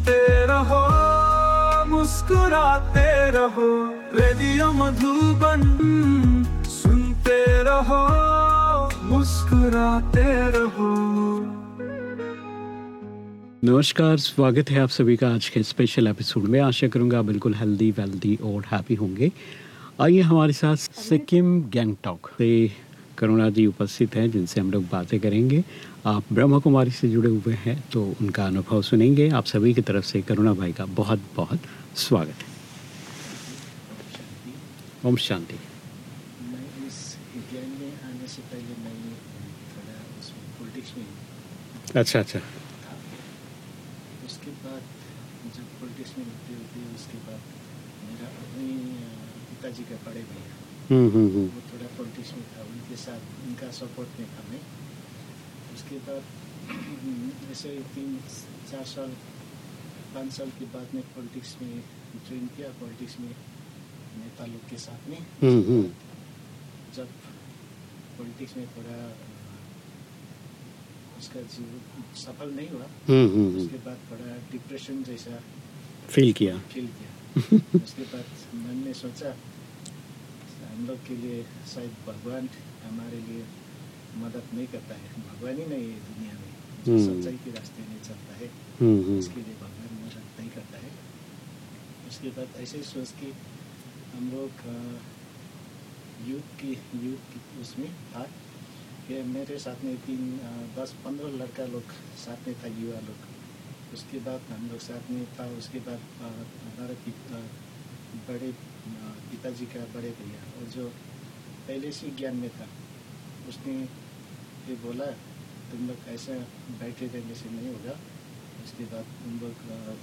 सुनते रहो, मुस्कुराते रहो, रेडियो मधुबन सुनते रहो, मुस्कुराते रहो। नमस्कार, स्वागत है आप सभी का आज के स्पेशल एपिसोड में। आशा करूँगा बिल्कुल हेल्दी वेल्दी और हैप्पी होंगे। आइए हमारे साथ सिक्किम गैंगटॉक से करुणा जी उपस्थित हैं, जिनसे हम लोग बातें करेंगे। आप ब्रह्मा कुमारी से जुड़े हुए हैं तो उनका अनुभव सुनेंगे। आप सभी की तरफ़ से करुणा भाई का बहुत बहुत स्वागत है। ओम शांति। अच्छा अच्छा। उसके बाद जब पॉलिटिक्स में होते होते उसके बाद मेरा अपने पिताजी का बड़े भैया हम्म हम्म हम्म। वो थोड़ा पॉलिटिक्स में था उनके साथ उनका सपोर्ट में था मैं। उसके बाद ऐसे तीन चार साल पाँच साल के बाद में पॉलिटिक्स में ज्वाइन किया पॉलिटिक्स में नेता लोग के साथ में। हम्म हम्म। जब पॉलिटिक्स में थोड़ा उसका जीवन सफल नहीं हुआ हम्म हम्म हम्म। उसके बाद थोड़ा डिप्रेशन जैसा फील किया। फील किया। उसके बाद मन में सोचा हम लोग के लिए शायद भगवान हमारे लिए मदद नहीं करता है भगवान ही नहीं है दुनिया में। हम्म। सच्चाई के रास्ते में चलता है। हम्म हम्म। उसके लिए भगवान मदद नहीं करता है। उसके बाद ऐसे ही सोच के हम लोग यूथ की यूथ की उसमें था कि मेरे साथ में तीन दस पंद्रह लड़का लोग साथ में था युवा लोग। उसके बाद हम लोग साथ में था उसके बाद हमारे पित- बड़े पिताजी का बड़े भैया और जो पहले से ज्ञान में था। उसने ये बोला तुम लोग ऐसा बैठे रहने से नहीं होगा। उसके बाद तुम लोग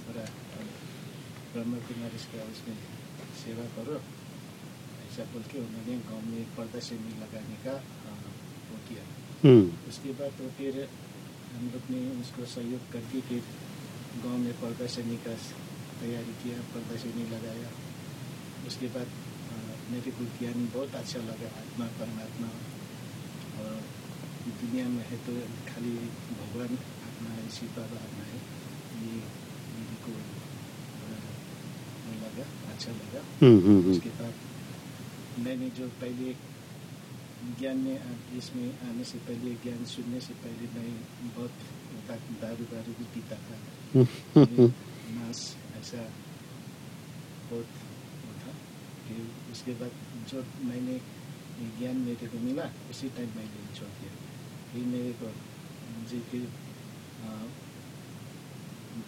थोड़ा ब्रह्म कुमारी इसका उसमें सेवा करो। ऐसा बोल के उन्होंने गाँव में पर्दा से नहीं लगाने का वो किया। हम्म। उसके बाद तो फिर हम लोग ने उसको सहयोग करके फिर गाँव में पर्दा शनी का तैयारी किया पर्दा शनी लगाया। उसके बाद मेरे को ज्ञान बहुत अच्छा लगा आत्मा परमात्मा। दुनिया में है तो खाली भगवान आत्मा है शिव बाबा आत्मा है ये मेरे को लगा अच्छा लगा हम्म हम्म हम्म। उसके बाद मैंने जो पहले ज्ञान में इसमें आने से पहले ज्ञान सुनने से पहले मैं बहुत दारू दारू भी पीता था। हम्म मांस ऐसा बहुत था फिर उसके बाद जो मैंने ये ज्ञान मेरे को मिला उसी टाइम मैंने छोड़ दिया फिर मेरे को मुझे फिर अ,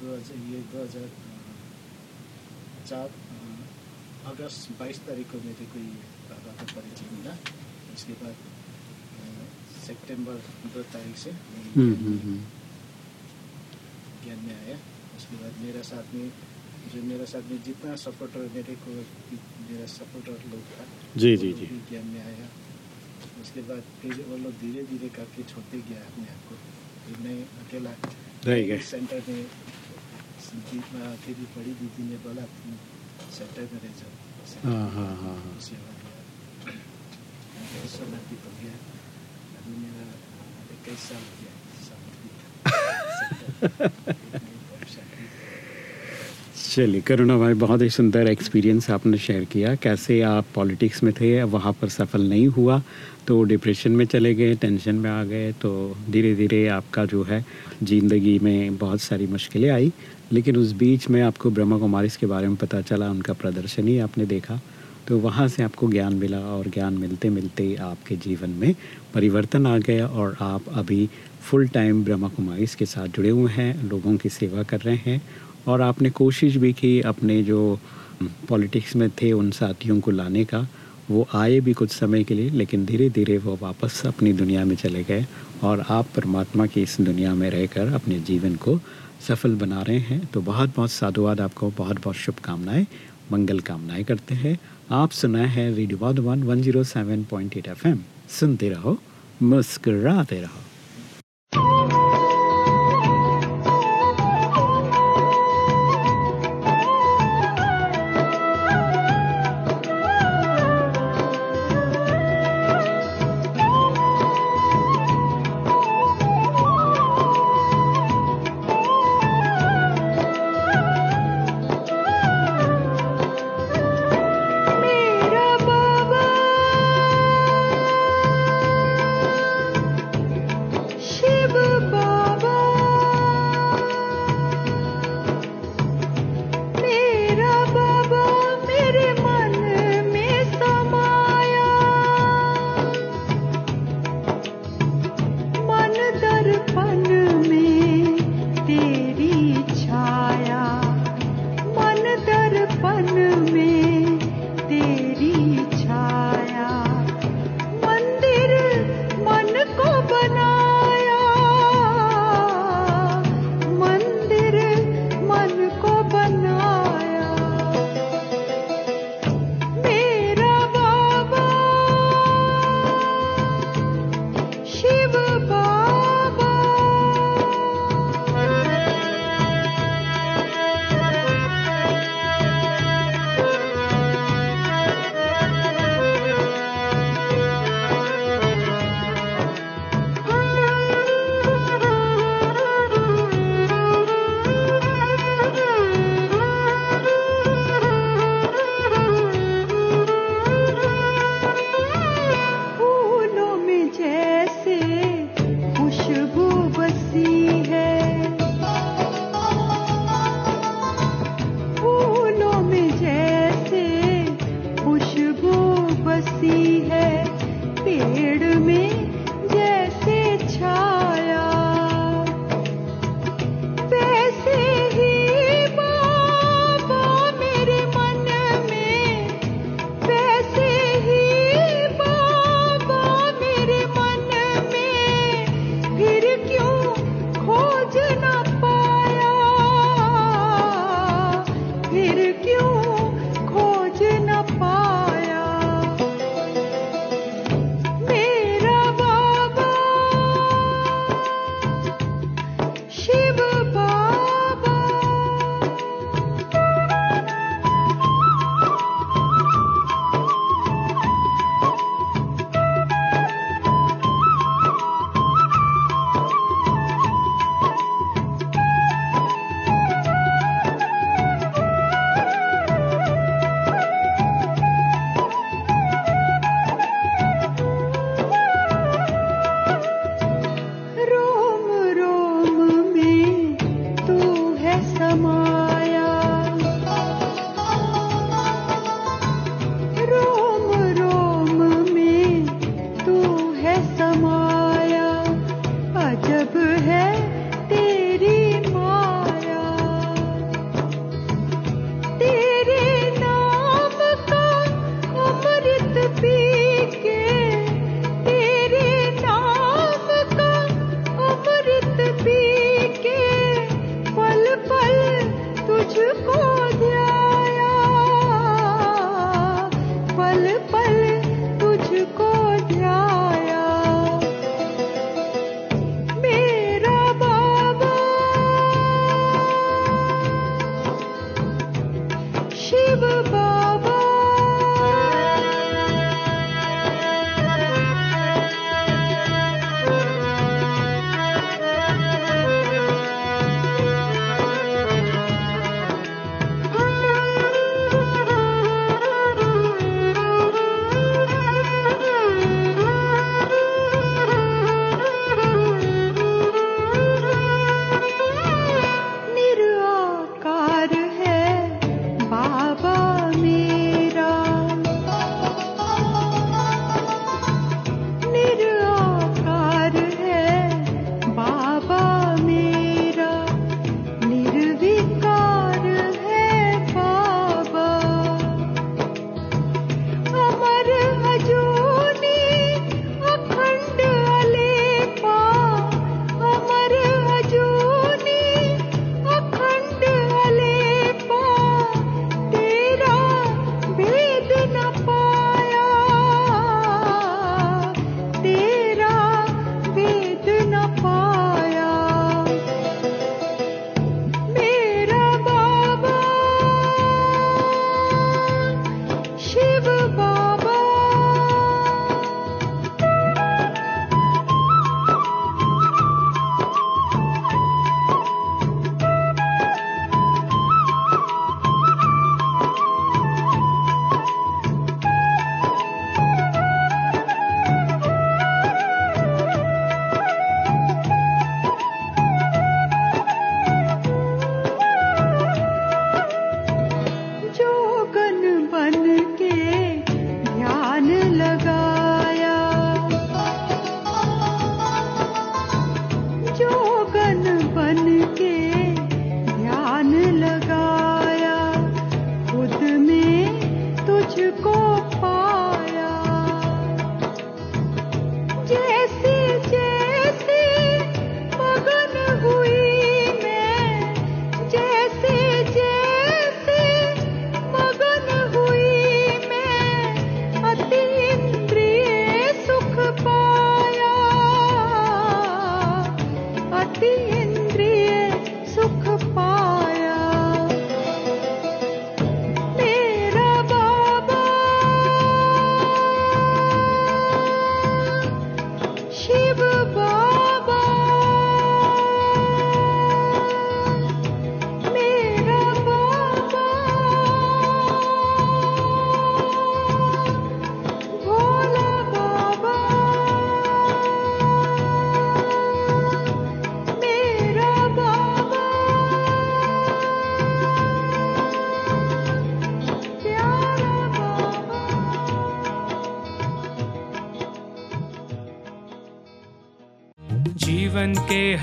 दो हज़ार ये दो हज़ार चार अगस्त बाईस तारीख को मेरे को ये बाबा का परिचय मिला उसके बाद सितंबर दो तारीख से ज्ञान में आया उसके बाद मेरा साथ में जो मेरा साथ में जितना सपोर्टर मेरे को मेरा सपोर्टर लोग था जी, जी, जी। भी ज्ञान में आया। उसके बाद फिर वो लोग धीरे धीरे करके छोड़ते गया अपने आप को। फिर मैं अकेला रह गए। सेंटर में दी- फिर बड़ी दीदी ने बोला तुम सेंटर में रह जाओ। हाँ हाँ हाँ हाँ। सेवा किया समर्पित हो गया। अभी मेरा इक्कीस साल हो गया समर्पित चलिए, करुणा भाई, बहुत ही सुंदर एक्सपीरियंस आपने शेयर किया। कैसे आप पॉलिटिक्स में थे, वहाँ पर सफल नहीं हुआ तो डिप्रेशन में चले गए टेंशन में आ गए तो धीरे धीरे आपका जो है, ज़िंदगी में बहुत सारी मुश्किलें आई। लेकिन उस बीच में आपको ब्रह्मा कुमारिस के बारे में पता चला, उनका प्रदर्शन ही आपने देखा। तो वहाँ से आपको ज्ञान मिला और ज्ञान मिलते मिलते आपके जीवन में परिवर्तन आ गया और आप अभी फुल टाइम ब्रह्मा कुमारिस के साथ जुड़े हुए हैं, लोगों की सेवा कर रहे हैं और आपने कोशिश भी की अपने जो पॉलिटिक्स में थे उन साथियों को लाने का, वो आए भी कुछ समय के लिए, लेकिन धीरे धीरे वो वापस अपनी दुनिया में चले गए और आप परमात्मा की इस दुनिया में रहकर अपने जीवन को सफल बना रहे हैं। तो बहुत बहुत साधुवाद आपको बहुत बहुत शुभकामनाएँ, मंगल कामनाएँ करते हैं। आप सुना है radio one one zero seven point eight F M. सुनते रहो, मुस्कराते रहो।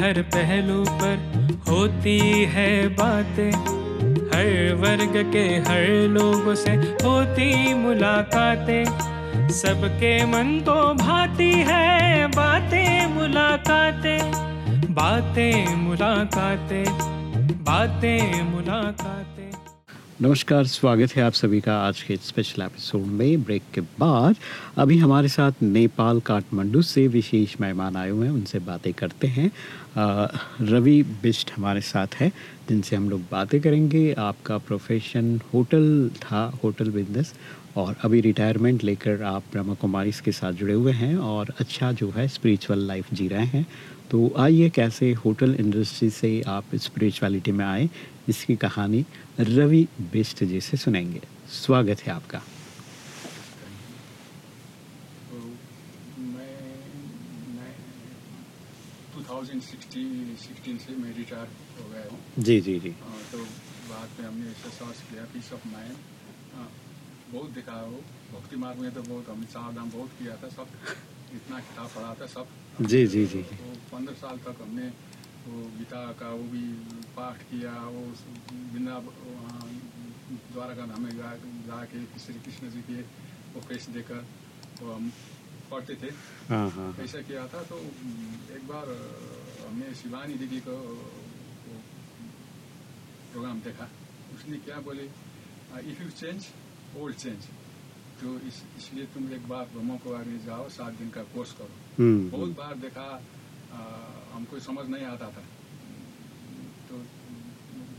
हर पहलू पर होती है बातें। हर वर्ग के हर लोगों से होती मुलाकातें। सबके मन को भाती है बातें, मुलाकातें। बातें मुलाकातें बातें, मुलाकातें। नमस्कार, स्वागत है आप सभी का आज के स्पेशल एपिसोड में ब्रेक के बाद। अभी हमारे साथ नेपाल, काठमांडू से विशेष मेहमान आए हुए हैं, उनसे बातें करते हैं। रवि बिस्ट हमारे साथ है, जिनसे हम लोग बातें करेंगे। आपका प्रोफेशन होटल था होटल बिज़नेस और अभी रिटायरमेंट लेकर आप ब्रह्मा कुमारी के साथ जुड़े हुए हैं, और अच्छा जो है स्पिरिचुअल लाइफ जी रहे हैं। तो आइए कैसे होटल इंडस्ट्री से आप स्पिरिचुअलिटी में आए इसकी कहानी रवि बिस्ट जी से सुनेंगे। स्वागत है आपका। तो मैं मैं 2016 से मैं रिटायर गया जी जी जी। तो बाद में हमने ऐसा सर्च किया पीस ऑफ़ माइंड बहुत देखा हो। भक्ति मार्ग में तो बहुत हमने धाम बहुत किया था सब इतना किताब पढ़ा था सब जी जी जी। वो पंद्रह साल तक हमने वो गीता का वो भी पाठ किया वो बिना वहाँ द्वारका धाम में जा जाके श्री कृष्ण जी के वो फेस देकर वो हम पढ़ते थे। हाँ हाँ हाँ। ऐसा किया था तो एक बार हमने शिवानी दीदी को प्रोग्राम देखा। उसने क्या बोले if you change old change तो इस इसलिए तुम एक बार ब्रह्म कुमारी में जाओ सात दिन का कोर्स करो। हम्म। बहुत बार देखा आ, हमको समझ नहीं आता था। तो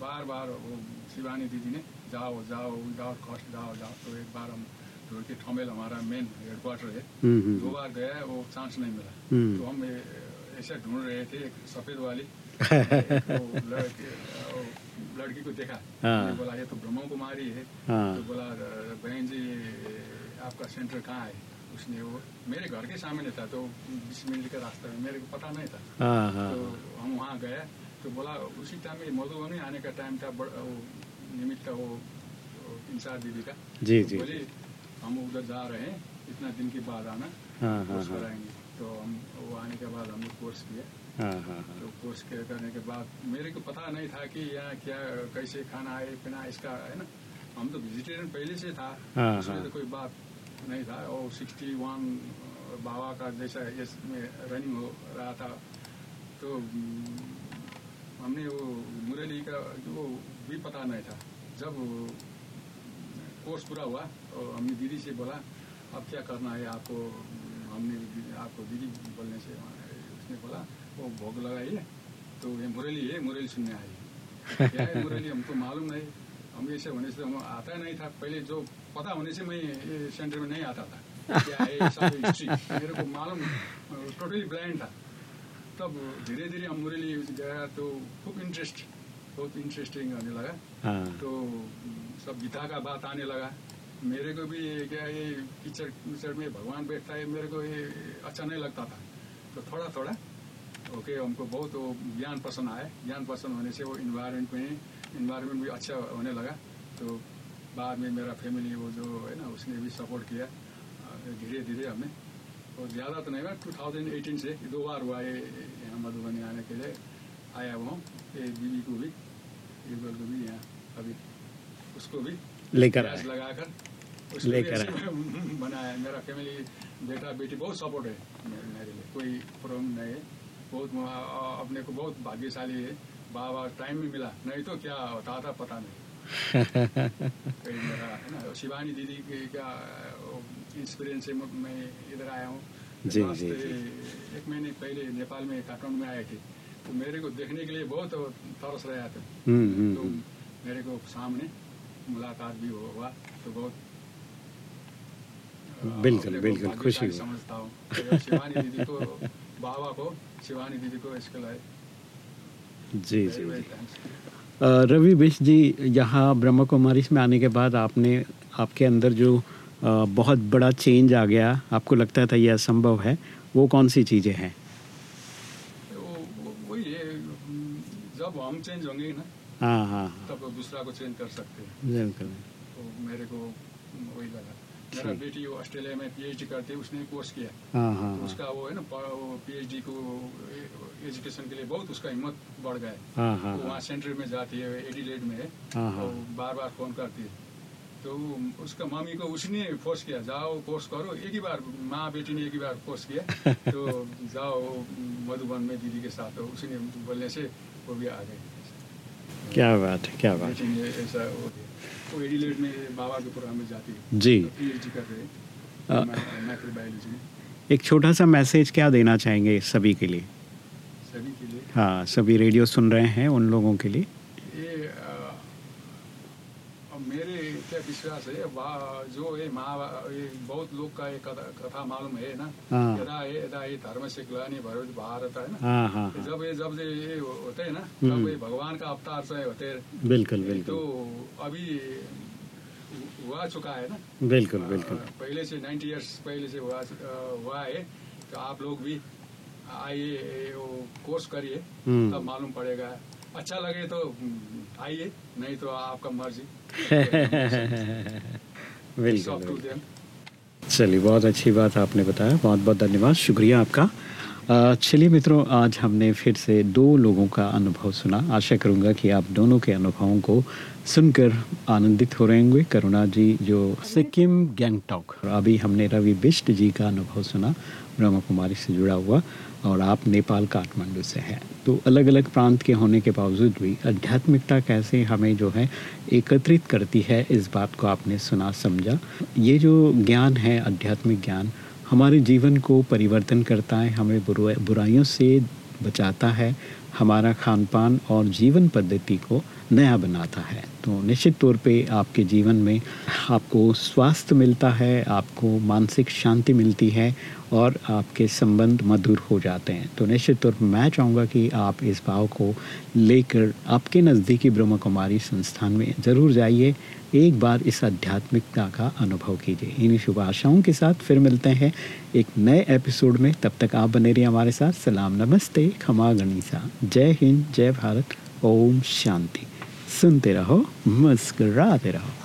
बार बार वो शिवानी दीदी ने जाओ जाओ विदाउट कॉस्ट जाओ जाओ। तो एक बार हम जो कि ठमेल हमारा मेन हेडक्वार्टर है। हम्म, हम्म, दो बार गया वो चांस नहीं मिला। तो हम ऐसे ढूंढ रहे थे एक सफ़ेद वाली। लड़की को देखा। हाँ। बोला ये तो ब्रह्म कुमारी है। हाँ। तो बोला बहन जी आपका सेंटर कहाँ है? उसने वो मेरे घर के सामने था तो बीस मिनट का रास्ता है मेरे को पता नहीं था। हाँ हाँ। तो हम वहाँ गए तो बोला उसी टाइम में मधुबनी आने का टाइम था वो निमित्त था वो इंचार्ज दीदी का। जी, तो जी, बोली हम उधर जा रहे हैं इतना दिन के बाद आना हाँ हाँ कोर्स हाँ। कराएँगे। तो हम वो आने के बाद हमने कोर्स किया। तो कोर्स के करने के बाद मेरे को पता नहीं था कि यहाँ क्या कैसे खाना है पीना इसका है ना? हम तो वेजिटेरियन पहले से था हाँ, उसमें हाँ। तो कोई बात नहीं था। और सिक्सटी वन बाबा का जैसा इसमें रनिंग हो रहा था। तो हम्म, हमने वो मुरली का वो भी पता नहीं था। जब कोर्स पूरा हुआ तो हमने दीदी से बोला अब क्या करना है? आपको हमने आपको दीदी बोलने से उसने बोला वो भोग लगाइए। तो ये मुरली है मुरली सुनने आई। क्या है मुरली? हमको मालूम नहीं। हम ऐसे होने से हम आता नहीं था। पहले जो पता होने से मैं सेंटर में नहीं आता था। क्या है सब हिस्ट्री मेरे को मालूम टोटली ब्लाइंड था। तब धीरे धीरे हम मुरली गया तो खूब इंटरेस्ट बहुत इंटरेस्टिंग होने लगा। हाँ। तो सब गीता का बात आने लगा। मेरे को भी क्या ये कीचड़ कीचड़ में भगवान बैठता है मेरे को ये अच्छा नहीं लगता था। तो थोड़ा थोड़ा ओके हमको बहुत वो ज्ञान पसंद आया। ज्ञान पसंद होने से वो इन्वायरमेंट में इन्वायरमेंट भी अच्छा होने लगा। तो बाद में मेरा फैमिली वो जो है ना उसने भी सपोर्ट किया। धीरे धीरे हमें। और ज़्यादा तो नहीं हुआ 2018 से दो बार हुआ ये यहाँ मधुबनी आने के लिए। आया हुआ हूँ ये बीवी को भी युगल को भी यहाँ अभी। उसको भी लेकर आए लगाकर उसको लेकर बनाया। मेरा फैमिली बेटा बेटी बहुत सपोर्ट है मेरे लिए कोई प्रॉब्लम नहीं है। बहुत अपने को बहुत भाग्यशाली है। बाबा टाइम में मिला। नहीं तो क्या होता था पता नहीं। शिवानी दीदी की का इंस्पिरेंस से मैं- इधर आया हूँ। जी, जी, जी। एक महीने पहले नेपाल में काठमांडू में आए थे। तो मेरे को देखने के लिए बहुत तरस रहे थे हम्म, हम्म, तो हम्म। मेरे को सामने मुलाकात भी हुआ। तो बहुत बिल्कुल, बिल्कुल, खुशी समझता हूँ। तो शिवानी दीदी को बाबा को शिवानी दीदी को इसके लिए जी। जी रवि बिश जी यहाँ ब्रह्म कुमारी में आने के बाद आपने आपके अंदर जो बहुत बड़ा चेंज आ गया आपको लगता था यह असंभव है वो कौन सी चीज़ें हैं? वो- वो- वही जब हम चेंज होंगे ना हाँ हाँ हाँ, तब दूसरा को चेंज कर सकते हैं। तो मेरे को वही लगा। मेरा बेटी वो ऑस्ट्रेलिया में पीएचडी करती है उसने कोर्स किया। हाँ हाँ तो हाँ। उसका वो है ना पीएचडी को एजुकेशन के लिए बहुत उसका हिम्मत बढ़ गया। है हाँ हाँ। तो वहाँ हाँ सेंटर में जाती है एडिलेड में। है हाँ, तो हाँ। बार बार फ़ोन करती है। तो उसका मम्मी को उसने फोर्स किया जाओ कोर्स करो। एक ही बार माँ बेटी ने एक ही बार कोर्स किया। तो जाओ मधुबन में दीदी के साथ। तो उसने बोलने से वो भी आ गई क्या बात है क्या बात ऐसा वो किया वो एडिलेड में बाबा के प्रोग्राम में जाती है। है जी पीएचडी कर रहे माइक्रोबायोलॉजी में एक छोटा सा मैसेज क्या देना चाहेंगे सभी के लिए? सभी के लिए? हाँ सभी रेडियो सुन रहे हैं उन लोगों के लिए। मेरे क्या विश्वास है वहाँ जो ये महा ये बहुत लोग का एक कथा, कथा मालूम है ना। हाँ। यदा ये यदा ये धर्म से ग्लानि भरत भारत है ना। हाँ हाँ हाँ। जब ये जब ये होते हैं ना हम्म। तब ये भगवान का अवतार से होते हैं। बिल्कुल तो अभी हुआ चुका है ना। बिल्कुल बिल्कुल। पहले से 90 इयर्स पहले से हुआ हुआ है तो आप लोग भी आइए वो कोर्स करिए हम्म। तब मालूम पड़ेगा। अच्छा लगे तो हम्म, आइए नहीं तो आपका मर्ज़ी। बिल्कुल. चलिए बहुत अच्छी बात आपने बताया बहुत बहुत धन्यवाद शुक्रिया आपका। चलिए मित्रों आज हमने फिर से दो लोगों का अनुभव सुना। आशा करूँगा कि आप दोनों के अनुभवों को सुनकर आनंदित हो रहे होंगे। करुणा जी जो सिक्किम गैंगटॉक। अभी हमने रवि बिष्ट जी का अनुभव सुना ब्रह्म कुमारी से जुड़ा हुआ। और आप नेपाल काठमांडू से हैं। तो अलग अलग प्रांत के होने के बावजूद भी आध्यात्मिकता कैसे हमें जो है एकत्रित करती है, इस बात को आपने सुना, समझा। ये जो ज्ञान है, आध्यात्मिक ज्ञान, हमारे जीवन को परिवर्तन करता है, हमें बुराइयों से बचाता है, हमारा खान पान और जीवन पद्धति को नया बनाता है। तो निश्चित तौर पे आपके जीवन में आपको स्वास्थ्य मिलता है, आपको मानसिक शांति मिलती है और आपके संबंध मधुर हो जाते हैं। तो निश्चित तौर पर मैं चाहूँगा कि आप इस भाव को लेकर आपके नज़दीकी ब्रह्म कुमारी संस्थान में ज़रूर जाइए। एक बार इस आध्यात्मिकता का अनुभव कीजिए। इन्हीं शुभ आशाओं के साथ फिर मिलते हैं एक नए एपिसोड में। तब तक आप बने रहिए हमारे साथ। सलाम, नमस्ते, खमा गणिसा। जय हिंद, जय भारत। ओम शांति। सुनते रहो मुस्कराते रहो।